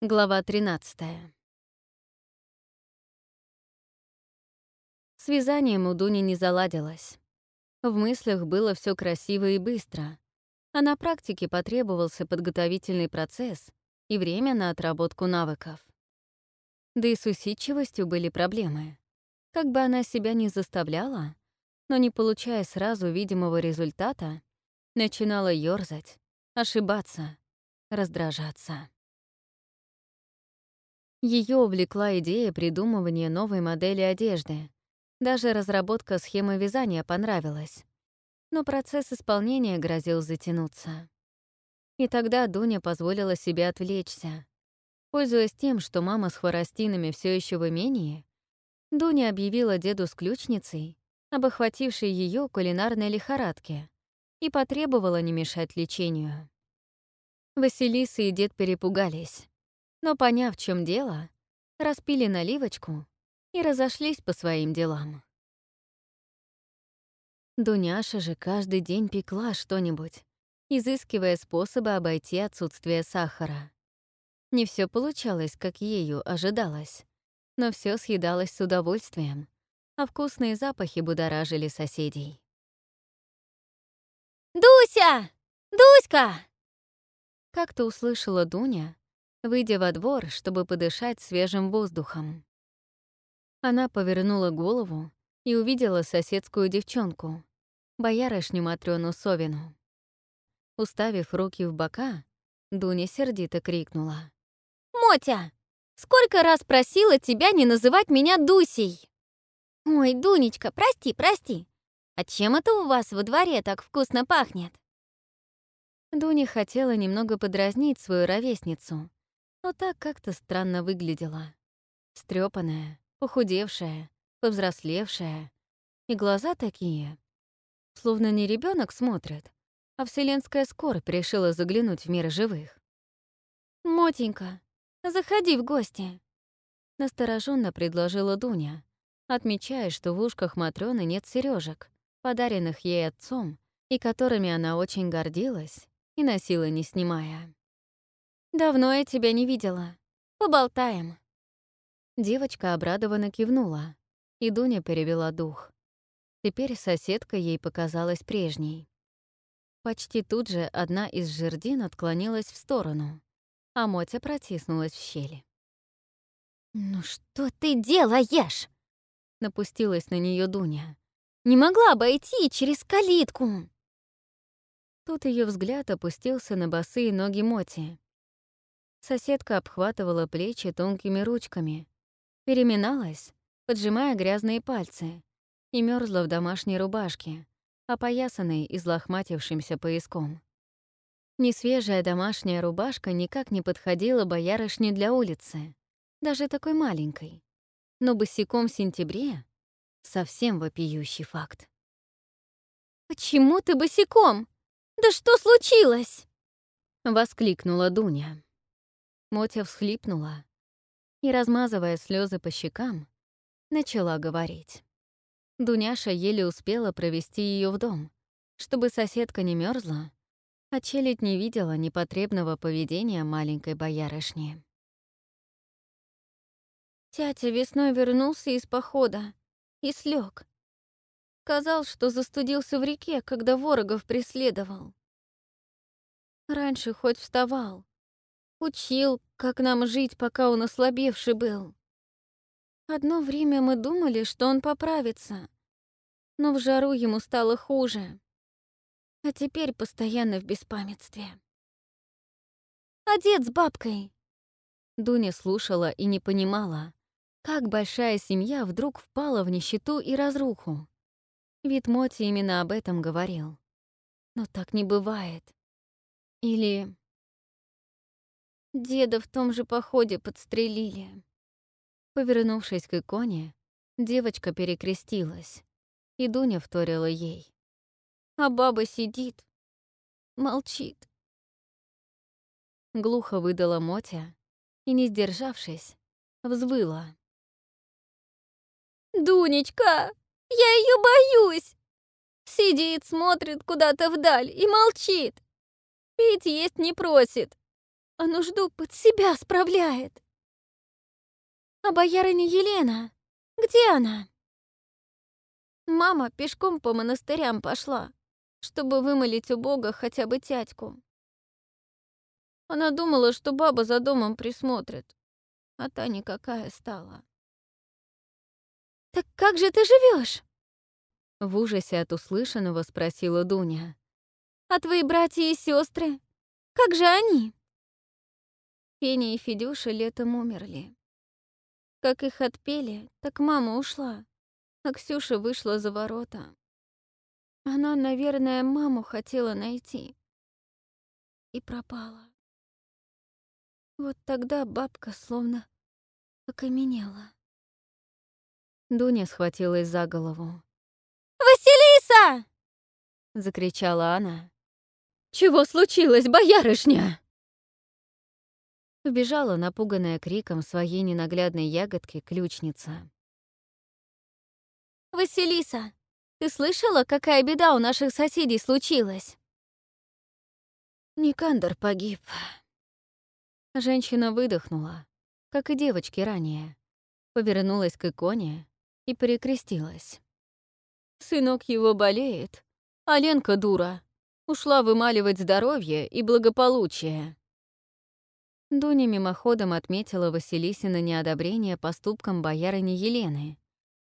Глава 13. С вязанием у Дуни не заладилось. В мыслях было все красиво и быстро, а на практике потребовался подготовительный процесс и время на отработку навыков. Да и с усидчивостью были проблемы. Как бы она себя ни заставляла, но не получая сразу видимого результата, начинала ёрзать, ошибаться, раздражаться. Ее увлекла идея придумывания новой модели одежды. Даже разработка схемы вязания понравилась. Но процесс исполнения грозил затянуться. И тогда Дуня позволила себе отвлечься. Пользуясь тем, что мама с хворостинами все еще в имении, Дуня объявила деду с ключницей об охватившей ее кулинарной лихорадке и потребовала не мешать лечению. Василиса и дед перепугались но, поняв, в чем дело, распили наливочку и разошлись по своим делам. Дуняша же каждый день пекла что-нибудь, изыскивая способы обойти отсутствие сахара. Не все получалось, как ею ожидалось, но все съедалось с удовольствием, а вкусные запахи будоражили соседей. «Дуся! Дуська!» Как-то услышала Дуня, выйдя во двор, чтобы подышать свежим воздухом. Она повернула голову и увидела соседскую девчонку, боярышню Матрёну Совину. Уставив руки в бока, Дуня сердито крикнула. «Мотя, сколько раз просила тебя не называть меня Дусей!» «Ой, Дунечка, прости, прости. А чем это у вас во дворе так вкусно пахнет?» Дуня хотела немного подразнить свою ровесницу, но так как-то странно выглядела. Стрёпанная, похудевшая, повзрослевшая. И глаза такие, словно не ребенок смотрит, а вселенская скорбь решила заглянуть в мир живых. «Мотенька, заходи в гости», — настороженно предложила Дуня, отмечая, что в ушках Матрёны нет сережек, подаренных ей отцом, и которыми она очень гордилась и носила не снимая. «Давно я тебя не видела. Поболтаем». Девочка обрадованно кивнула, и Дуня перевела дух. Теперь соседка ей показалась прежней. Почти тут же одна из жердин отклонилась в сторону, а Мотя протиснулась в щели. «Ну что ты делаешь?» — напустилась на нее Дуня. «Не могла обойти через калитку!» Тут ее взгляд опустился на босые ноги Моти, Соседка обхватывала плечи тонкими ручками, переминалась, поджимая грязные пальцы, и мерзла в домашней рубашке, опоясанной излохматившимся пояском. Несвежая домашняя рубашка никак не подходила боярышне для улицы, даже такой маленькой. Но босиком в сентябре — совсем вопиющий факт. «Почему ты босиком? Да что случилось?» — воскликнула Дуня. Мотя всхлипнула и, размазывая слезы по щекам, начала говорить. Дуняша еле успела провести ее в дом, чтобы соседка не мерзла, а челядь не видела непотребного поведения маленькой боярышни. Тятя весной вернулся из похода и слег. Сказал, что застудился в реке, когда ворогов преследовал. Раньше хоть вставал, Учил, как нам жить, пока он ослабевший был. Одно время мы думали, что он поправится, но в жару ему стало хуже. А теперь постоянно в беспамятстве. Дед с бабкой? Дуня слушала и не понимала, как большая семья вдруг впала в нищету и разруху. Ведь Моти именно об этом говорил. Но так не бывает. Или Деда в том же походе подстрелили. Повернувшись к иконе, девочка перекрестилась, и Дуня вторила ей. А баба сидит, молчит. Глухо выдала Мотя и, не сдержавшись, взвыла. «Дунечка, я ее боюсь!» Сидит, смотрит куда-то вдаль и молчит. Пить есть не просит. А нужду под себя справляет. А боярыня Елена, где она? Мама пешком по монастырям пошла, чтобы вымолить у Бога хотя бы тятьку. Она думала, что баба за домом присмотрит, а та никакая стала. «Так как же ты живешь? В ужасе от услышанного спросила Дуня. «А твои братья и сестры? Как же они?» Феня и Федюша летом умерли. Как их отпели, так мама ушла, а Ксюша вышла за ворота. Она, наверное, маму хотела найти. И пропала. Вот тогда бабка словно окаменела. Дуня схватилась за голову. «Василиса!» — закричала она. «Чего случилось, боярышня?» Вбежала, напуганная криком своей ненаглядной ягодки, ключница. «Василиса, ты слышала, какая беда у наших соседей случилась?» Никандр погиб. Женщина выдохнула, как и девочки ранее, повернулась к иконе и перекрестилась. Сынок его болеет, а Ленка дура. Ушла вымаливать здоровье и благополучие. Дуня мимоходом отметила Василисина неодобрение поступкам боярыни Елены,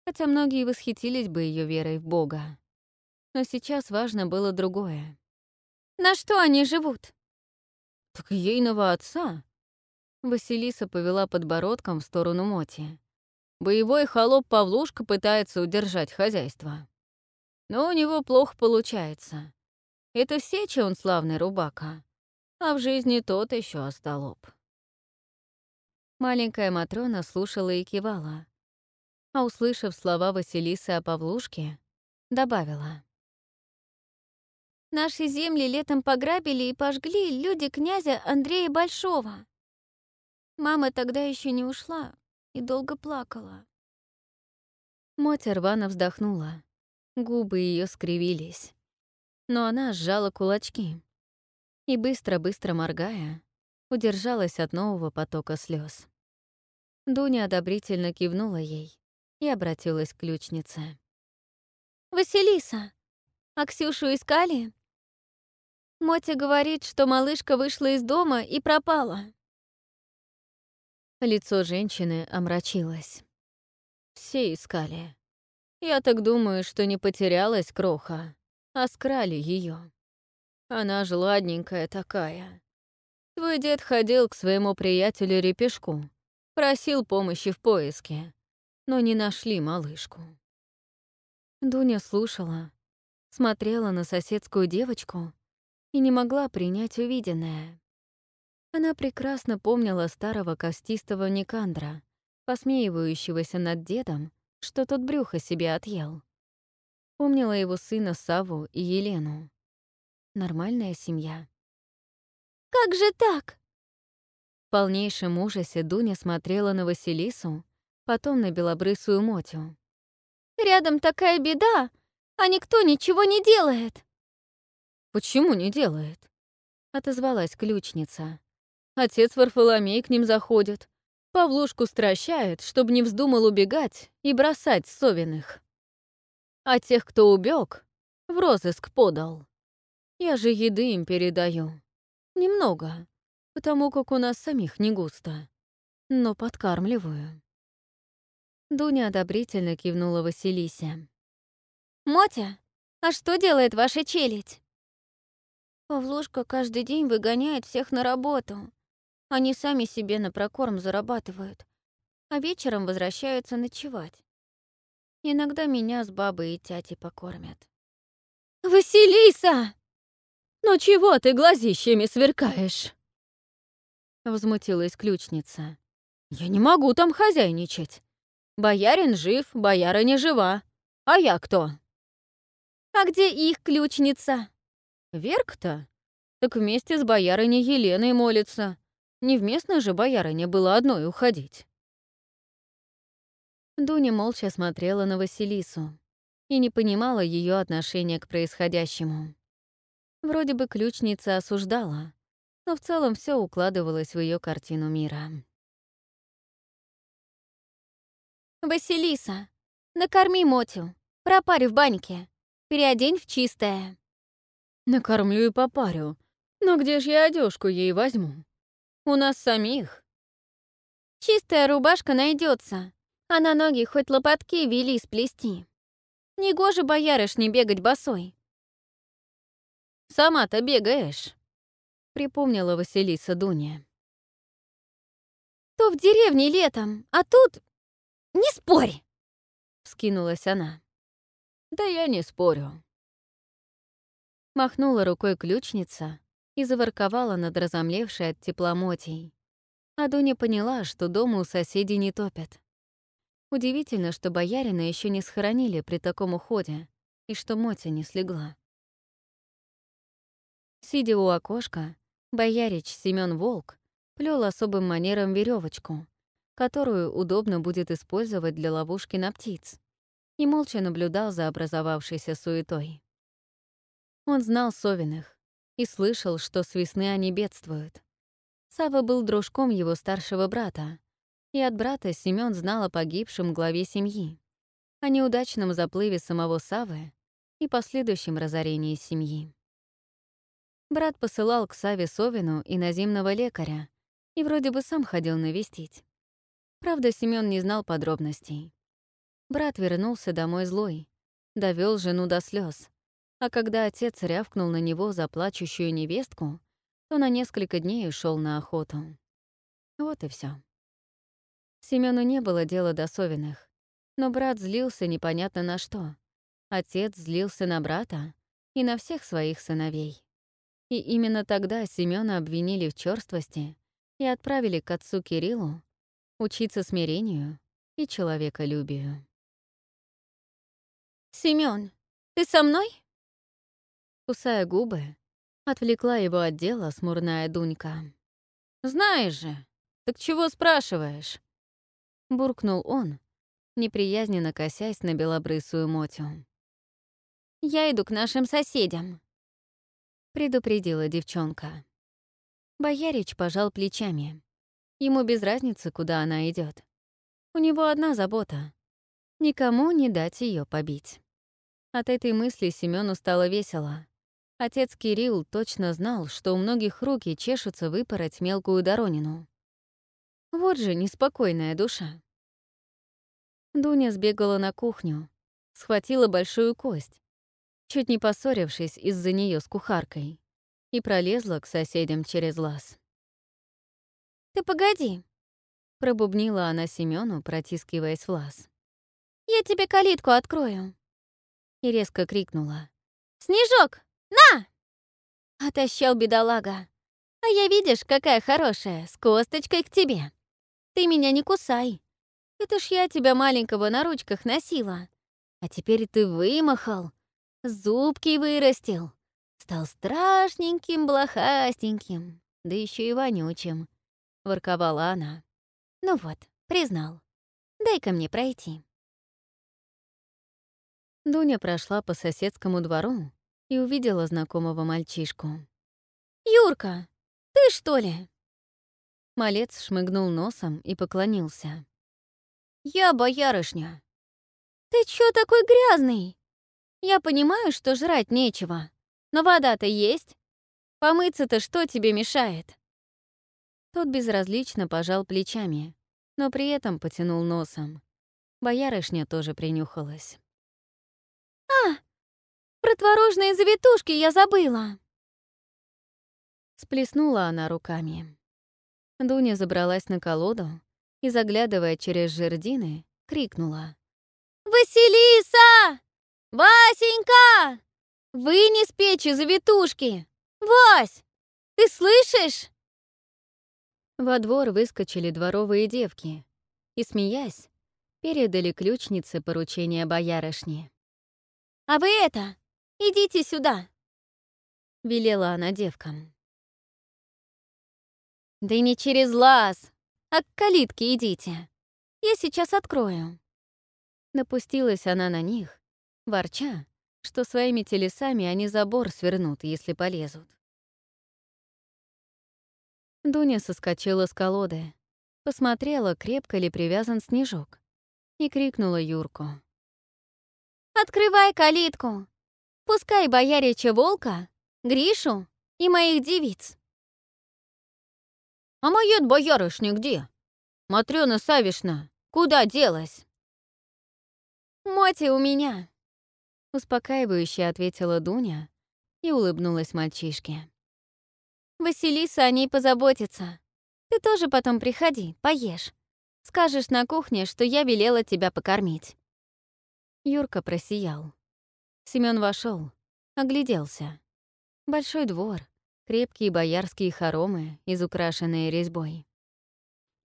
хотя многие восхитились бы ее верой в Бога. Но сейчас важно было другое. «На что они живут?» «Так ейного отца!» Василиса повела подбородком в сторону Моти. Боевой холоп Павлушка пытается удержать хозяйство. Но у него плохо получается. Это все, че он славный рубака, а в жизни тот еще остолоп. Маленькая Матрона слушала и кивала, а, услышав слова Василисы о Павлушке, добавила. «Наши земли летом пограбили и пожгли люди князя Андрея Большого. Мама тогда еще не ушла и долго плакала». Мотя рвано вздохнула. Губы ее скривились. Но она сжала кулачки и, быстро-быстро моргая, удержалась от нового потока слез. Дуня одобрительно кивнула ей и обратилась к ключнице. «Василиса, а Ксюшу искали?» Мотя говорит, что малышка вышла из дома и пропала. Лицо женщины омрачилось. Все искали. Я так думаю, что не потерялась кроха, а скрали ее. Она ж ладненькая такая. Твой дед ходил к своему приятелю Репешку, просил помощи в поиске, но не нашли малышку. Дуня слушала, смотрела на соседскую девочку и не могла принять увиденное. Она прекрасно помнила старого костистого Никандра, посмеивающегося над дедом что тот брюхо себе отъел. Помнила его сына Саву и Елену. Нормальная семья. «Как же так?» В полнейшем ужасе Дуня смотрела на Василису, потом на белобрысую Мотю. «Рядом такая беда, а никто ничего не делает!» «Почему не делает?» — отозвалась ключница. Отец Варфоломей к ним заходит, Павлушку стращает, чтобы не вздумал убегать и бросать совиных. А тех, кто убег, в розыск подал. Я же еды им передаю. Немного, потому как у нас самих не густо. Но подкармливаю. Дуня одобрительно кивнула Василисе. «Мотя, а что делает ваша челядь?» «Павлушка каждый день выгоняет всех на работу. Они сами себе на прокорм зарабатывают, а вечером возвращаются ночевать. Иногда меня с бабой и тятей покормят. «Василиса! Ну чего ты глазищами сверкаешь?» Возмутилась ключница. «Я не могу там хозяйничать. Боярин жив, бояра не жива. А я кто?» «А где их ключница?» «Верк-то? Так вместе с боярыней Еленой молится. Невместно же боярыне было одной уходить. Дуня молча смотрела на Василису и не понимала ее отношения к происходящему. Вроде бы ключница осуждала, но в целом все укладывалось в ее картину мира. «Василиса, накорми Мотю, пропарь в баньке, переодень в чистое». «Накормлю и попарю. Но где же я одежку ей возьму? У нас самих». «Чистая рубашка найдется, а на ноги хоть лопатки вели сплести. Негоже боярышне бегать босой». «Сама-то бегаешь», — припомнила Василиса Дуня. «То в деревне летом, а тут «Не спорь!» — вскинулась она. «Да я не спорю». Махнула рукой ключница и заворковала над разомлевшей от тепла мотей. А Дуня поняла, что дома у соседей не топят. Удивительно, что боярина еще не схоронили при таком уходе, и что Мотя не слегла. Сидя у окошка, боярич Семён Волк плел особым манером веревочку, которую удобно будет использовать для ловушки на птиц, и молча наблюдал за образовавшейся суетой. Он знал Совиных и слышал, что с весны они бедствуют. Сава был дружком его старшего брата, и от брата Семён знал о погибшем главе семьи, о неудачном заплыве самого Савы и последующем разорении семьи. Брат посылал к Саве Совину и наземного лекаря, и вроде бы сам ходил навестить. Правда, Семён не знал подробностей. Брат вернулся домой злой, довел жену до слез, а когда отец рявкнул на него за плачущую невестку, то на несколько дней ушел на охоту. Вот и все. Семёну не было дела до Совиных, но брат злился непонятно на что. Отец злился на брата и на всех своих сыновей. И именно тогда Семёна обвинили в чёрствости и отправили к отцу Кириллу, учиться смирению и человеколюбию. «Семён, ты со мной?» Кусая губы, отвлекла его от дела смурная Дунька. «Знаешь же, так чего спрашиваешь?» Буркнул он, неприязненно косясь на белобрысую Мотю. «Я иду к нашим соседям», — предупредила девчонка. Боярич пожал плечами. Ему без разницы, куда она идет. У него одна забота — никому не дать ее побить. От этой мысли Семену стало весело. Отец Кирилл точно знал, что у многих руки чешутся выпороть мелкую доронину. Вот же неспокойная душа. Дуня сбегала на кухню, схватила большую кость, чуть не поссорившись из-за нее с кухаркой, и пролезла к соседям через лаз. «Ты погоди», — пробубнила она Семёну, протискиваясь в лаз. «Я тебе калитку открою». И резко крикнула. «Снежок, на!» Отощал бедолага. «А я, видишь, какая хорошая, с косточкой к тебе. Ты меня не кусай. Это ж я тебя маленького на ручках носила. А теперь ты вымахал, зубки вырастил, стал страшненьким, блохастеньким, да еще и вонючим. — ворковала она. «Ну вот, признал. Дай-ка мне пройти». Дуня прошла по соседскому двору и увидела знакомого мальчишку. «Юрка, ты что ли?» Малец шмыгнул носом и поклонился. «Я боярышня». «Ты чё такой грязный? Я понимаю, что жрать нечего, но вода-то есть. Помыться-то что тебе мешает?» Тот безразлично пожал плечами, но при этом потянул носом. Боярышня тоже принюхалась. «А, про творожные завитушки я забыла!» Сплеснула она руками. Дуня забралась на колоду и, заглядывая через жердины, крикнула. «Василиса! Васенька! Вынес печи завитушки! Вась, ты слышишь?» Во двор выскочили дворовые девки и, смеясь, передали ключнице поручение боярышни. «А вы это, идите сюда!» — велела она девкам. «Да не через лаз, а к калитке идите. Я сейчас открою». Напустилась она на них, ворча, что своими телесами они забор свернут, если полезут. Дуня соскочила с колоды, посмотрела, крепко ли привязан снежок, и крикнула Юрку. «Открывай калитку! Пускай боярича волка, Гришу и моих девиц!» «А моя боярышня где? Матрёна Савишна, куда делась?» «Моти у меня!» — успокаивающе ответила Дуня и улыбнулась мальчишке. «Василиса о ней позаботится. Ты тоже потом приходи, поешь. Скажешь на кухне, что я велела тебя покормить». Юрка просиял. Семён вошел, огляделся. Большой двор, крепкие боярские хоромы, изукрашенные резьбой.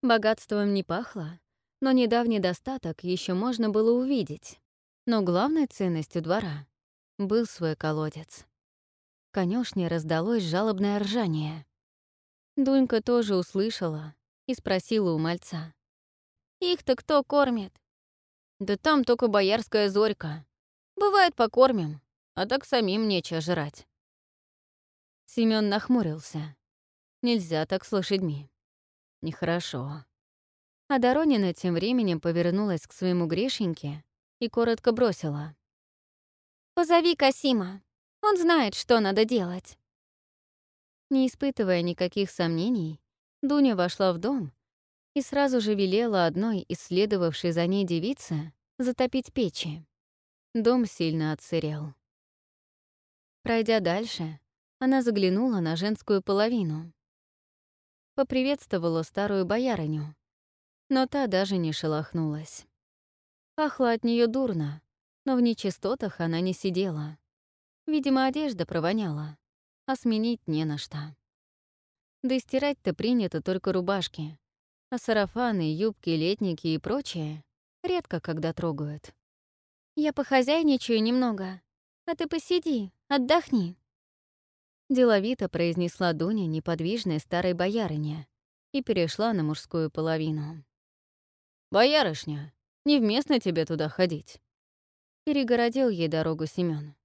Богатством не пахло, но недавний достаток еще можно было увидеть. Но главной ценностью двора был свой колодец. Конюшне раздалось жалобное ржание. Дунька тоже услышала и спросила у мальца. «Их-то кто кормит?» «Да там только боярская зорька. Бывает, покормим, а так самим нечего жрать». Семён нахмурился. Нельзя так с лошадьми. Нехорошо. А Доронина тем временем повернулась к своему Гришеньке и коротко бросила. «Позови Касима. Он знает, что надо делать». Не испытывая никаких сомнений, Дуня вошла в дом и сразу же велела одной исследовавшей за ней девице затопить печи. Дом сильно отсырел. Пройдя дальше, она заглянула на женскую половину. Поприветствовала старую боярыню, но та даже не шелохнулась. Пахло от нее дурно, но в нечистотах она не сидела. Видимо, одежда провоняла, а сменить не на что. Да и стирать-то принято только рубашки, а сарафаны, юбки, летники и прочее редко когда трогают. «Я похозяйничаю немного, а ты посиди, отдохни», Деловито произнесла Дуня неподвижной старой боярыне и перешла на мужскую половину. «Боярышня, Невместно тебе туда ходить. Перегородил ей дорогу Семён.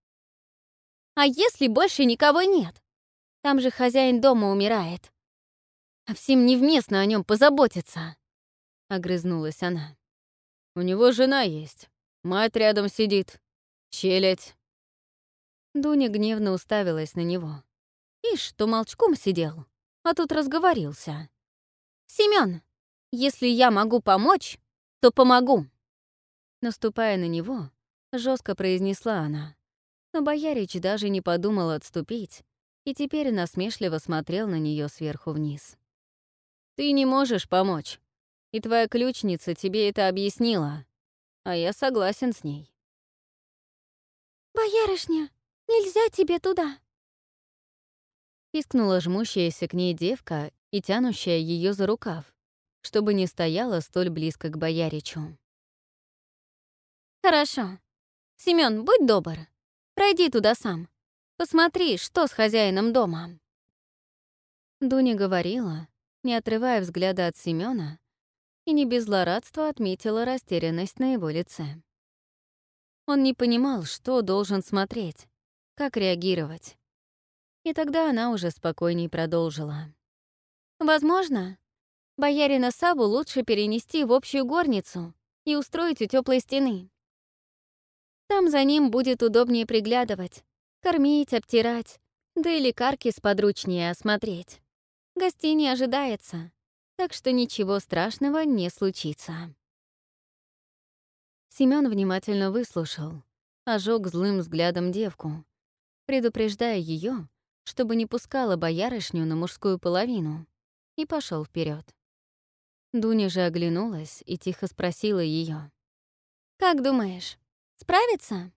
А если больше никого нет? Там же хозяин дома умирает. А всем невместно о нем позаботиться. Огрызнулась она. У него жена есть. Мать рядом сидит. Челядь. Дуня гневно уставилась на него. Ишь, что молчком сидел, а тут разговорился. «Семён, если я могу помочь, то помогу!» Наступая на него, жестко произнесла она. Но боярич даже не подумал отступить и теперь насмешливо смотрел на нее сверху вниз. «Ты не можешь помочь, и твоя ключница тебе это объяснила, а я согласен с ней». «Боярышня, нельзя тебе туда!» Пискнула жмущаяся к ней девка и тянущая ее за рукав, чтобы не стояла столь близко к бояричу. «Хорошо. Семён, будь добр. Пройди туда сам. Посмотри, что с хозяином дома». Дуня говорила, не отрывая взгляда от Семёна, и не без злорадства отметила растерянность на его лице. Он не понимал, что должен смотреть, как реагировать. И тогда она уже спокойней продолжила. «Возможно, Боярина Саву лучше перенести в общую горницу и устроить у теплой стены. Там за ним будет удобнее приглядывать, кормить, обтирать, да и лекарки сподручнее осмотреть. Гостей не ожидается, так что ничего страшного не случится. Семён внимательно выслушал, ожег злым взглядом девку, предупреждая ее, чтобы не пускала боярышню на мужскую половину, и пошел вперед. Дуня же оглянулась и тихо спросила ее: «Как думаешь, справится?»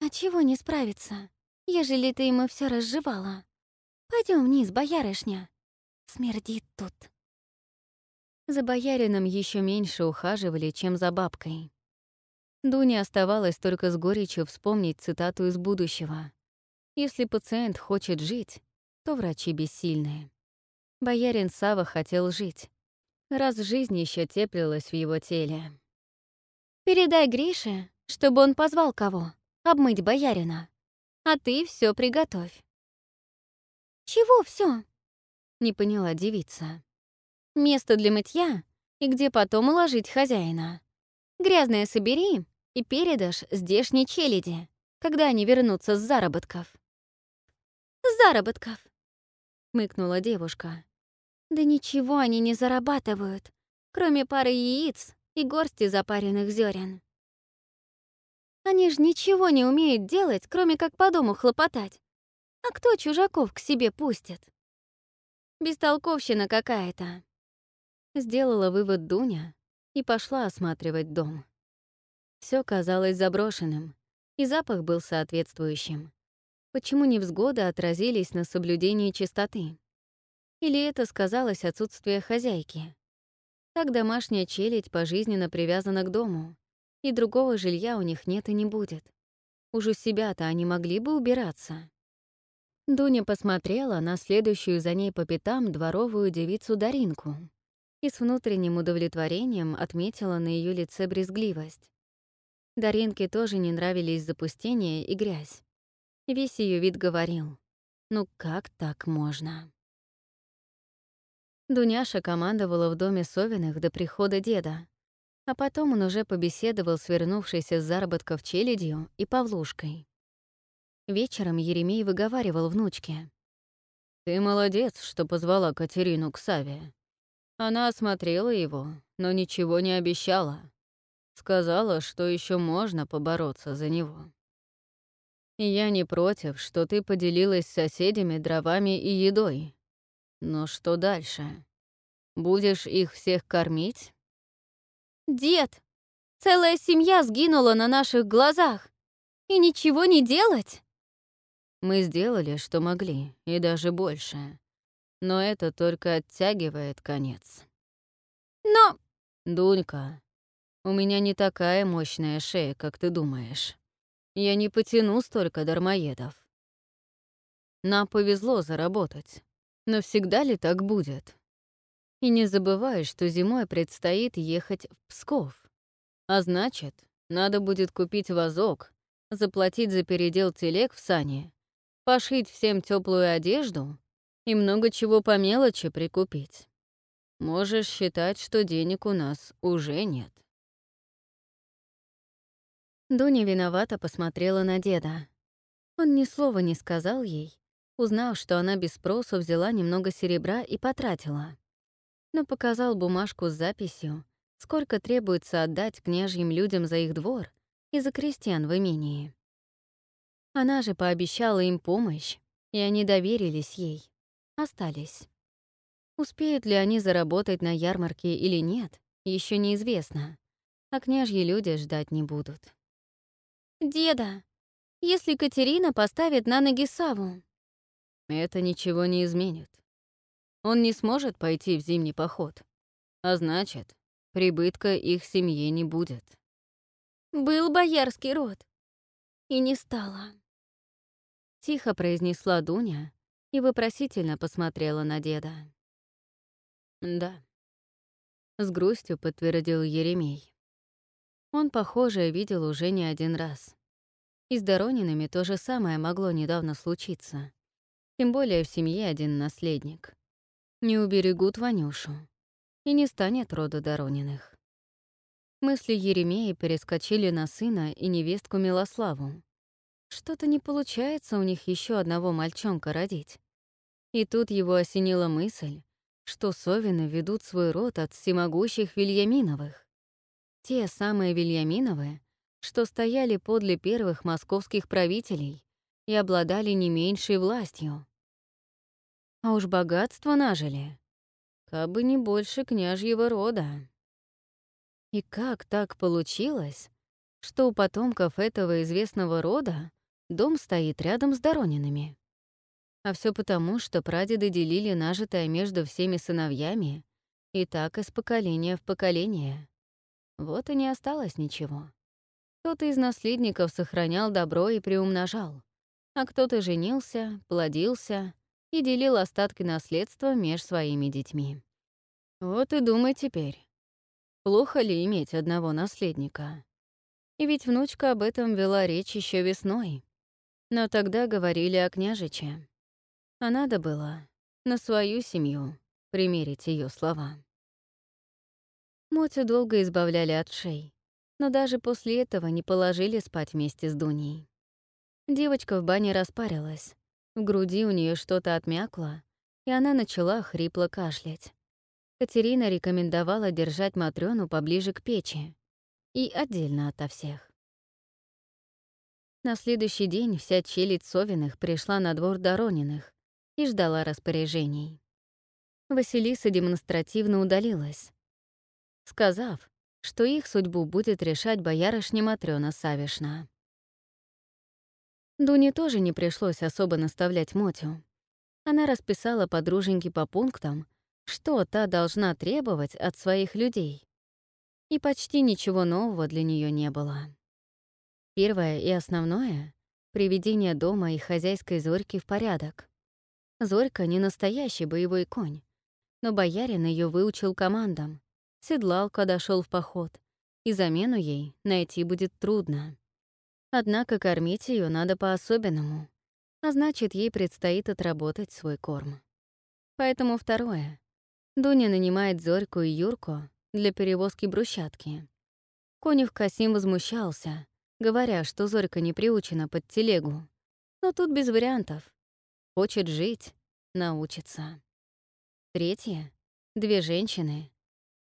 «А чего не справится, ежели ты ему все разжевала? Пойдем вниз, боярышня. Смердит тут». За боярином еще меньше ухаживали, чем за бабкой. Дуне оставалось только с горечью вспомнить цитату из будущего. «Если пациент хочет жить, то врачи бессильны». Боярин Сава хотел жить, раз жизнь еще теплилась в его теле. «Передай Грише, чтобы он позвал кого, обмыть боярина. А ты все приготовь». «Чего все? — не поняла девица. «Место для мытья и где потом уложить хозяина. Грязное собери и передашь здешней челяди, когда они вернутся с заработков». «С заработков», — мыкнула девушка. «Да ничего они не зарабатывают, кроме пары яиц и горсти запаренных зерен. Они же ничего не умеют делать, кроме как по дому хлопотать. А кто чужаков к себе пустит? Бестолковщина какая-то. Сделала вывод Дуня и пошла осматривать дом. Все казалось заброшенным, и запах был соответствующим. Почему невзгоды отразились на соблюдении чистоты? Или это сказалось отсутствие хозяйки? Так домашняя челядь пожизненно привязана к дому, и другого жилья у них нет и не будет. Уже себя-то они могли бы убираться. Дуня посмотрела на следующую за ней по пятам дворовую девицу Даринку и с внутренним удовлетворением отметила на ее лице брезгливость. Даринке тоже не нравились запустение и грязь. Весь ее вид говорил, ну как так можно? Дуняша командовала в доме Совиных до прихода деда, а потом он уже побеседовал с вернувшейся с заработков челядью и Павлушкой. Вечером Еремей выговаривал внучке. «Ты молодец, что позвала Катерину к Саве. Она осмотрела его, но ничего не обещала. Сказала, что еще можно побороться за него. Я не против, что ты поделилась с соседями дровами и едой. Но что дальше? Будешь их всех кормить? Дед, целая семья сгинула на наших глазах. И ничего не делать? Мы сделали, что могли, и даже больше. Но это только оттягивает конец. Но... Дунька, у меня не такая мощная шея, как ты думаешь. Я не потяну столько дармоедов. Нам повезло заработать. Но всегда ли так будет? И не забывай, что зимой предстоит ехать в Псков. А значит, надо будет купить вазок, заплатить за передел телег в сане пошить всем теплую одежду и много чего по мелочи прикупить. Можешь считать, что денег у нас уже нет. Дуня виновато посмотрела на деда. Он ни слова не сказал ей, узнав, что она без спросу взяла немного серебра и потратила. Но показал бумажку с записью, сколько требуется отдать княжьим людям за их двор и за крестьян в имении. Она же пообещала им помощь, и они доверились ей. Остались. Успеют ли они заработать на ярмарке или нет, еще неизвестно. А княжьи люди ждать не будут. «Деда, если Катерина поставит на ноги Саву...» «Это ничего не изменит. Он не сможет пойти в зимний поход. А значит, прибытка их семье не будет». «Был боярский род. И не стало». Тихо произнесла Дуня и вопросительно посмотрела на деда. «Да», — с грустью подтвердил Еремей. Он, похоже, видел уже не один раз. И с Доронинами то же самое могло недавно случиться. Тем более в семье один наследник. Не уберегут Ванюшу. И не станет рода Дорониных. Мысли Еремея перескочили на сына и невестку Милославу. Что-то не получается у них еще одного мальчонка родить. И тут его осенила мысль, что Совины ведут свой род от всемогущих Вильяминовых. Те самые Вильяминовы, что стояли подле первых московских правителей и обладали не меньшей властью. А уж богатство нажили. Кабы не больше княжьего рода. И как так получилось, что у потомков этого известного рода Дом стоит рядом с Доронинами. А все потому, что прадеды делили нажитое между всеми сыновьями, и так из поколения в поколение. Вот и не осталось ничего. Кто-то из наследников сохранял добро и приумножал, а кто-то женился, плодился и делил остатки наследства меж своими детьми. Вот и думай теперь, плохо ли иметь одного наследника? И ведь внучка об этом вела речь еще весной, но тогда говорили о княжиче. А надо было, на свою семью примерить ее слова. Мотю долго избавляли от шей, но даже после этого не положили спать вместе с Дуней. Девочка в бане распарилась, в груди у нее что-то отмякло, и она начала хрипло кашлять. Катерина рекомендовала держать Матрёну поближе к печи и отдельно ото всех. На следующий день вся челядь Совиных пришла на двор Дорониных и ждала распоряжений. Василиса демонстративно удалилась, сказав, что их судьбу будет решать боярышня Матрёна Савишна. Дуне тоже не пришлось особо наставлять Мотю. Она расписала подруженьке по пунктам, что та должна требовать от своих людей. И почти ничего нового для нее не было. Первое и основное — приведение дома и хозяйской Зорьки в порядок. Зорька — не настоящий боевой конь, но боярин ее выучил командам, седлал, когда шел в поход, и замену ей найти будет трудно. Однако кормить ее надо по-особенному, а значит, ей предстоит отработать свой корм. Поэтому второе. Дуня нанимает Зорьку и Юрку для перевозки брусчатки. Конюх Касим возмущался, говоря, что Зорька не приучена под телегу. Но тут без вариантов. Хочет жить — научится. Третье — две женщины.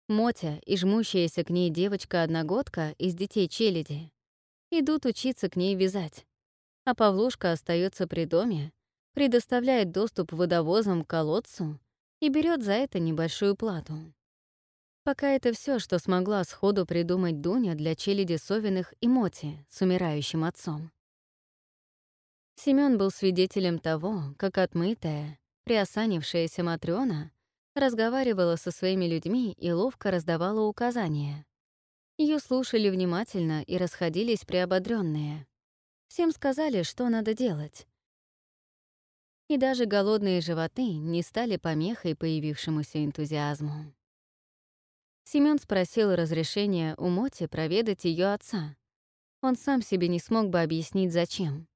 Мотя и жмущаяся к ней девочка-одногодка из детей челяди идут учиться к ней вязать. А Павлушка остается при доме, предоставляет доступ водовозам к колодцу и берет за это небольшую плату. Пока это все, что смогла сходу придумать Дуня для челяди Совиных и Моти с умирающим отцом. Семён был свидетелем того, как отмытая, приосанившаяся Матрёна разговаривала со своими людьми и ловко раздавала указания. Ее слушали внимательно и расходились приободрённые. Всем сказали, что надо делать. И даже голодные животы не стали помехой появившемуся энтузиазму. Семён спросил разрешения у Моти проведать ее отца. Он сам себе не смог бы объяснить, зачем.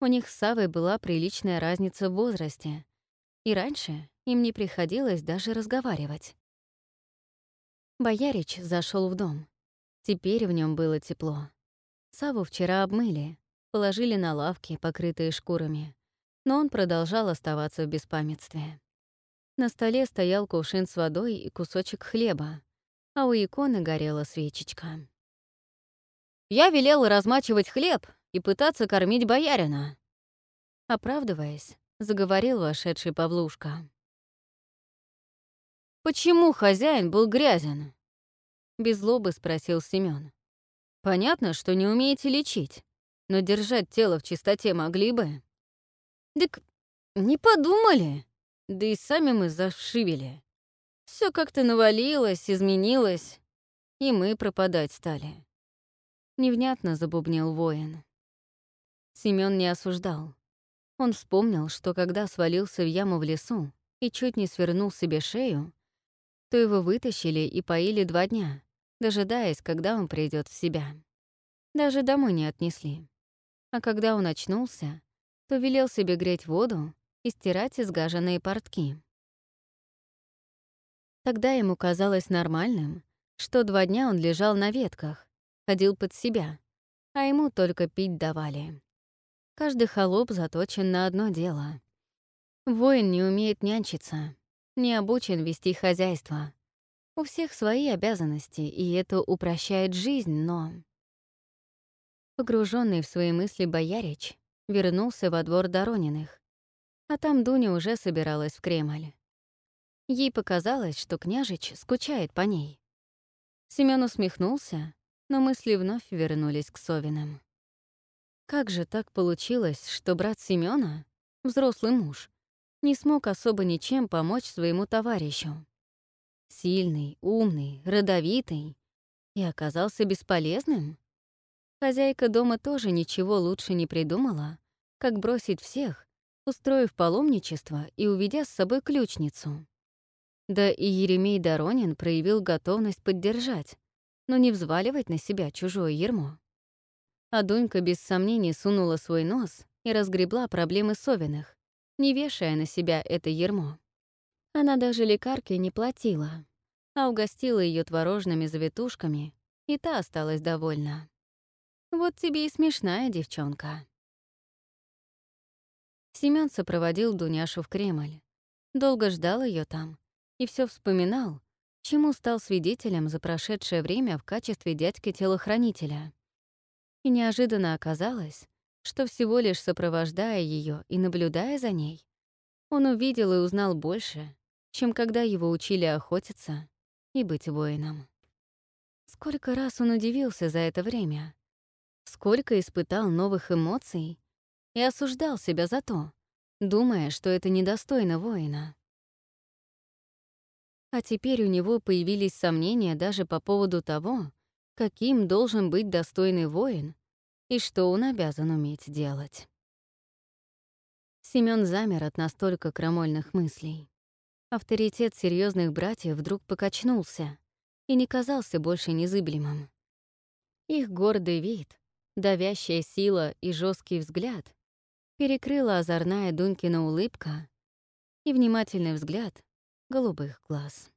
У них с Савой была приличная разница в возрасте, и раньше им не приходилось даже разговаривать. Боярич зашел в дом. Теперь в нем было тепло. Саву вчера обмыли, положили на лавки, покрытые шкурами, но он продолжал оставаться в беспамятстве. На столе стоял кувшин с водой и кусочек хлеба, а у иконы горела свечечка. «Я велел размачивать хлеб и пытаться кормить боярина», оправдываясь, заговорил вошедший Павлушка. «Почему хозяин был грязен?» Без злобы спросил Семён. «Понятно, что не умеете лечить, но держать тело в чистоте могли бы». «Дык, не подумали, да и сами мы зашивели. Все как-то навалилось, изменилось, и мы пропадать стали. Невнятно забубнил воин. Семён не осуждал. Он вспомнил, что когда свалился в яму в лесу и чуть не свернул себе шею, то его вытащили и поили два дня, дожидаясь, когда он придет в себя. Даже домой не отнесли. А когда он очнулся, то велел себе греть воду и стирать изгаженные портки. Тогда ему казалось нормальным, что два дня он лежал на ветках, ходил под себя, а ему только пить давали. Каждый холоп заточен на одно дело. Воин не умеет нянчиться, не обучен вести хозяйство. У всех свои обязанности, и это упрощает жизнь, но... Погруженный в свои мысли боярич вернулся во двор Дорониных, а там Дуня уже собиралась в Кремль. Ей показалось, что княжич скучает по ней. Семён усмехнулся, но мысли вновь вернулись к Совиным. Как же так получилось, что брат Семёна, взрослый муж, не смог особо ничем помочь своему товарищу? Сильный, умный, родовитый и оказался бесполезным? Хозяйка дома тоже ничего лучше не придумала, как бросить всех, устроив паломничество и уведя с собой ключницу. Да и Еремей Доронин проявил готовность поддержать, но не взваливать на себя чужое ермо. А Дунька без сомнений сунула свой нос и разгребла проблемы Совиных, не вешая на себя это ермо. Она даже лекарке не платила, а угостила ее творожными завитушками, и та осталась довольна. Вот тебе и смешная девчонка. Семён сопроводил Дуняшу в Кремль. Долго ждал ее там и все вспоминал, чему стал свидетелем за прошедшее время в качестве дядьки-телохранителя. И неожиданно оказалось, что всего лишь сопровождая ее и наблюдая за ней, он увидел и узнал больше, чем когда его учили охотиться и быть воином. Сколько раз он удивился за это время, сколько испытал новых эмоций и осуждал себя за то, думая, что это недостойно воина. А теперь у него появились сомнения даже по поводу того, каким должен быть достойный воин и что он обязан уметь делать. Семён замер от настолько крамольных мыслей. Авторитет серьезных братьев вдруг покачнулся и не казался больше незыблемым. Их гордый вид, давящая сила и жесткий взгляд перекрыла озорная Дунькина улыбка и внимательный взгляд голубых глаз.